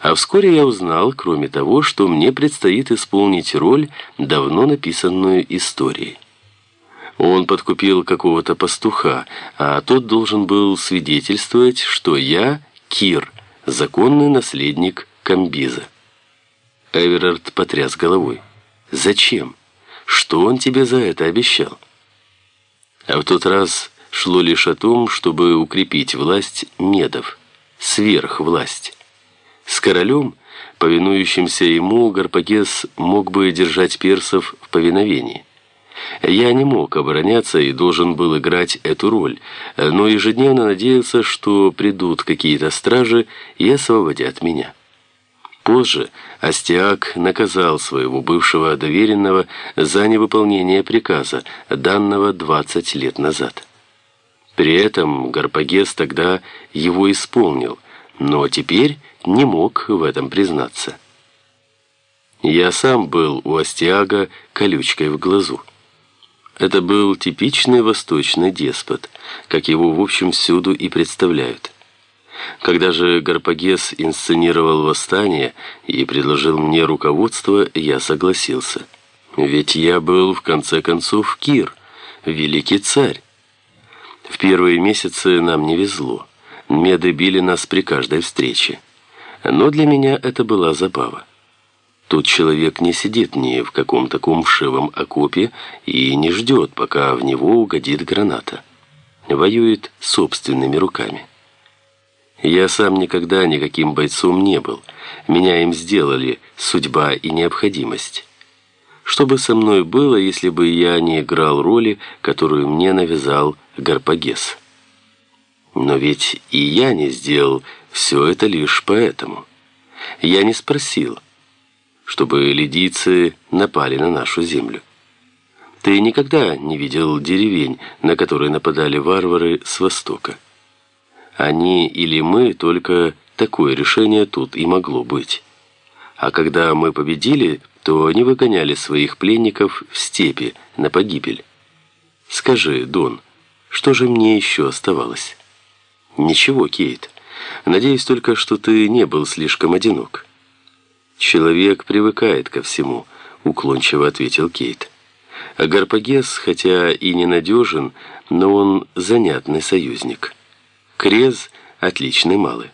А вскоре я узнал, кроме того, что мне предстоит исполнить роль, давно написанную историей. Он подкупил какого-то пастуха, а тот должен был свидетельствовать, что я Кир, законный наследник Камбиза. Эверард потряс головой. «Зачем? Что он тебе за это обещал?» А в тот раз шло лишь о том, чтобы укрепить власть медов, сверхвласть. С королем, повинующимся ему, Гарпагес мог бы держать персов в повиновении. Я не мог обороняться и должен был играть эту роль, но ежедневно надеялся, что придут какие-то стражи и освободят меня. Позже Астиак наказал своего бывшего доверенного за невыполнение приказа, данного 20 лет назад. При этом Гарпагес тогда его исполнил, но теперь не мог в этом признаться. Я сам был у Астиага колючкой в глазу. Это был типичный восточный деспот, как его в общем всюду и представляют. Когда же Гарпагес инсценировал восстание и предложил мне руководство, я согласился. Ведь я был, в конце концов, Кир, великий царь. В первые месяцы нам не везло. Меды били нас при каждой встрече. Но для меня это была забава. Тут человек не сидит ни в каком таком вшивом окопе и не ждет, пока в него угодит граната. Воюет собственными руками. Я сам никогда никаким бойцом не был. Меня им сделали судьба и необходимость. Что бы со мной было, если бы я не играл роли, которую мне навязал Гарпагес? Но ведь и я не сделал все это лишь поэтому. Я не спросил, чтобы лидийцы напали на нашу землю. Ты никогда не видел деревень, на которые нападали варвары с востока. Они или мы, только такое решение тут и могло быть. А когда мы победили, то они выгоняли своих пленников в степи на погибель. Скажи, Дон, что же мне еще оставалось? Ничего, Кейт. Надеюсь только, что ты не был слишком одинок. «Человек привыкает ко всему», — уклончиво ответил Кейт. А Гарпагес, хотя и ненадежен, но он занятный союзник. Крез — отличный малый.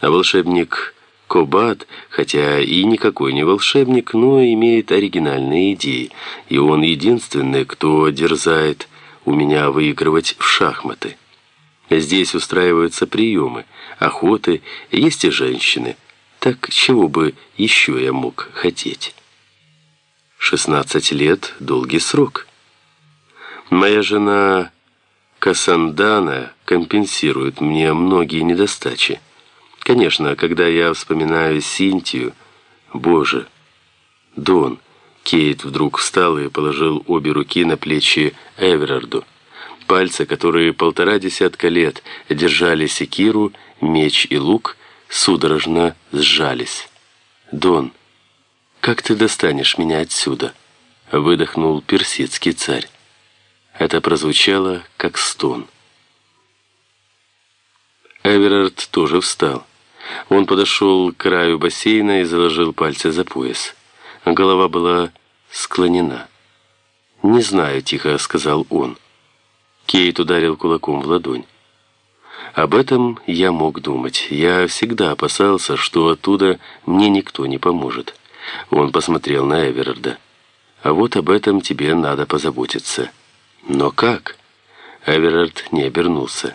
А волшебник Кобат, хотя и никакой не волшебник, но имеет оригинальные идеи, и он единственный, кто дерзает у меня выигрывать в шахматы. Здесь устраиваются приемы, охоты, есть и женщины — так чего бы еще я мог хотеть? 16 лет – долгий срок. Моя жена Касандана компенсирует мне многие недостачи. Конечно, когда я вспоминаю Синтию, боже, Дон, Кейт вдруг встал и положил обе руки на плечи Эверарду. Пальцы, которые полтора десятка лет держали секиру, меч и лук – судорожно сжались. «Дон, как ты достанешь меня отсюда?» выдохнул персидский царь. Это прозвучало, как стон. Эверард тоже встал. Он подошел к краю бассейна и заложил пальцы за пояс. Голова была склонена. «Не знаю», — тихо сказал он. Кейт ударил кулаком в ладонь. Об этом я мог думать. Я всегда опасался, что оттуда мне никто не поможет. Он посмотрел на Эверарда. А вот об этом тебе надо позаботиться. Но как? Эверард не обернулся.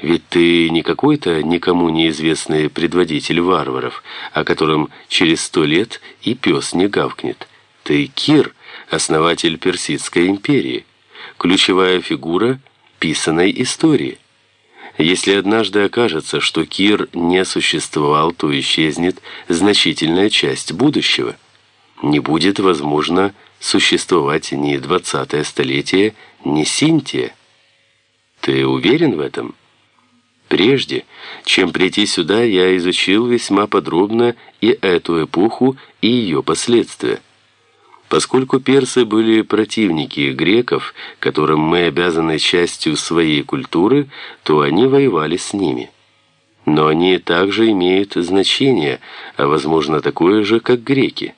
Ведь ты не какой-то никому неизвестный предводитель варваров, о котором через сто лет и пес не гавкнет. Ты Кир, основатель Персидской империи, ключевая фигура писаной истории. Если однажды окажется, что Кир не существовал, то исчезнет значительная часть будущего. Не будет, возможно, существовать ни двадцатое столетие, ни Синтия. Ты уверен в этом? Прежде, чем прийти сюда, я изучил весьма подробно и эту эпоху, и ее последствия. Поскольку персы были противники греков, которым мы обязаны частью своей культуры, то они воевали с ними. но они также имеют значение, а возможно такое же, как греки.